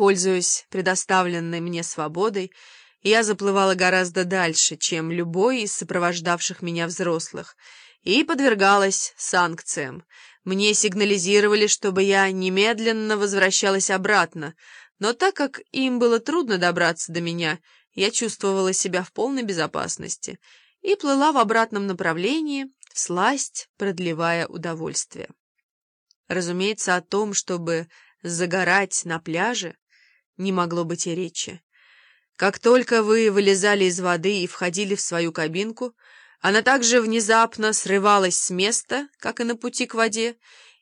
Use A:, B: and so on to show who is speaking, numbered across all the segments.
A: Пользуясь предоставленной мне свободой, я заплывала гораздо дальше, чем любой из сопровождавших меня взрослых, и подвергалась санкциям. Мне сигнализировали, чтобы я немедленно возвращалась обратно, но так как им было трудно добраться до меня, я чувствовала себя в полной безопасности и плыла в обратном направлении, сласть продлевая удовольствие. Разумеется, о том, чтобы загорать на пляже, не могло быть и речи. Как только вы вылезали из воды и входили в свою кабинку, она также внезапно срывалась с места, как и на пути к воде,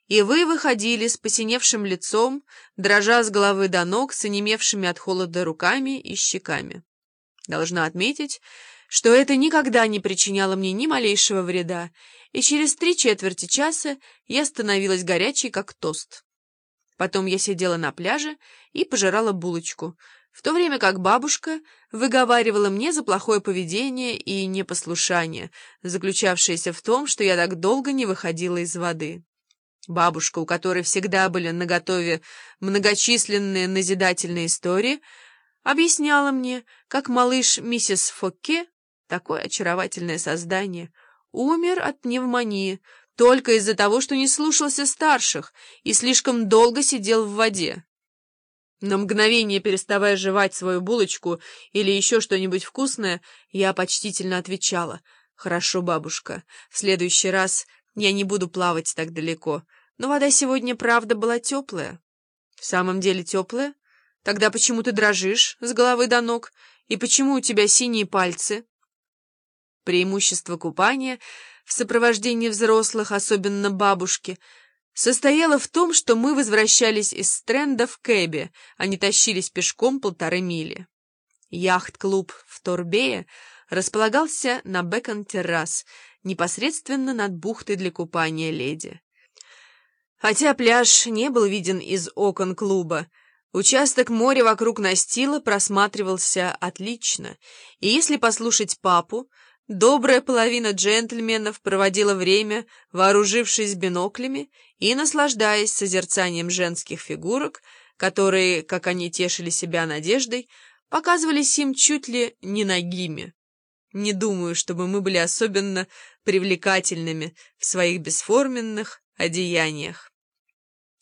A: и вы выходили с посиневшим лицом, дрожа с головы до ног, с онемевшими от холода руками и щеками. Должна отметить, что это никогда не причиняло мне ни малейшего вреда, и через три четверти часа я становилась горячей, как тост. Потом я сидела на пляже и пожирала булочку, в то время как бабушка выговаривала мне за плохое поведение и непослушание, заключавшееся в том, что я так долго не выходила из воды. Бабушка, у которой всегда были наготове многочисленные назидательные истории, объясняла мне, как малыш миссис Фокке, такое очаровательное создание, умер от пневмонии, только из-за того, что не слушался старших и слишком долго сидел в воде. На мгновение переставая жевать свою булочку или еще что-нибудь вкусное, я почтительно отвечала. «Хорошо, бабушка, в следующий раз я не буду плавать так далеко, но вода сегодня, правда, была теплая». «В самом деле теплая? Тогда почему ты дрожишь с головы до ног? И почему у тебя синие пальцы?» Преимущество купания — в сопровождении взрослых, особенно бабушки, состояла в том, что мы возвращались из Стрэнда в кэбе, а не тащились пешком полторы мили. Яхт-клуб в Торбее располагался на Бекон-террас, непосредственно над бухтой для купания леди. Хотя пляж не был виден из окон клуба, участок моря вокруг настила просматривался отлично, и если послушать папу, Добрая половина джентльменов проводила время, вооружившись биноклями и наслаждаясь созерцанием женских фигурок, которые, как они тешили себя надеждой, показывались им чуть ли не нагими. Не думаю, чтобы мы были особенно привлекательными в своих бесформенных одеяниях.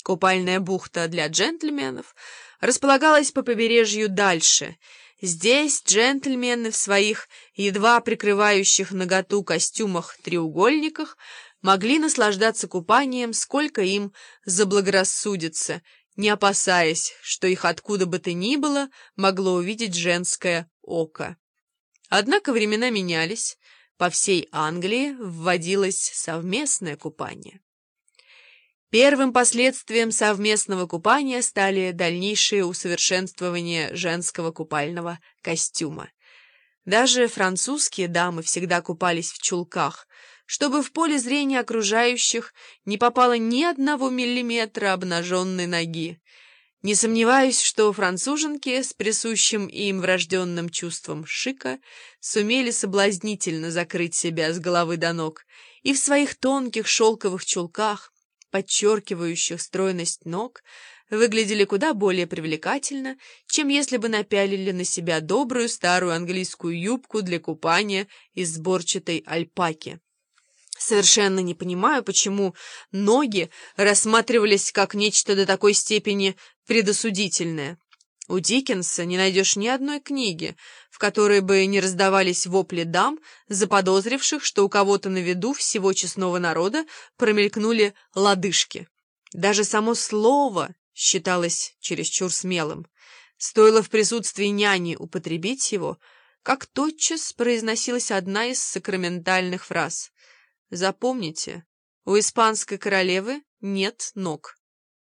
A: Купальная бухта для джентльменов располагалась по побережью дальше — Здесь джентльмены в своих едва прикрывающих наготу костюмах-треугольниках могли наслаждаться купанием, сколько им заблагорассудится, не опасаясь, что их откуда бы то ни было могло увидеть женское око. Однако времена менялись, по всей Англии вводилось совместное купание. Первым последствием совместного купания стали дальнейшие усовершенствования женского купального костюма. Даже французские дамы всегда купались в чулках, чтобы в поле зрения окружающих не попало ни одного миллиметра обнаженной ноги. Не сомневаюсь, что француженки с присущим им врожденным чувством шика сумели соблазнительно закрыть себя с головы до ног и в своих тонких шелковых чулках подчеркивающих стройность ног, выглядели куда более привлекательно, чем если бы напялили на себя добрую старую английскую юбку для купания из сборчатой альпаки. Совершенно не понимаю, почему ноги рассматривались как нечто до такой степени предосудительное. У Диккенса не найдешь ни одной книги, в которой бы не раздавались вопли дам, заподозривших, что у кого-то на виду всего честного народа промелькнули лодыжки. Даже само слово считалось чересчур смелым. Стоило в присутствии няни употребить его, как тотчас произносилась одна из сакраментальных фраз. «Запомните, у испанской королевы нет ног».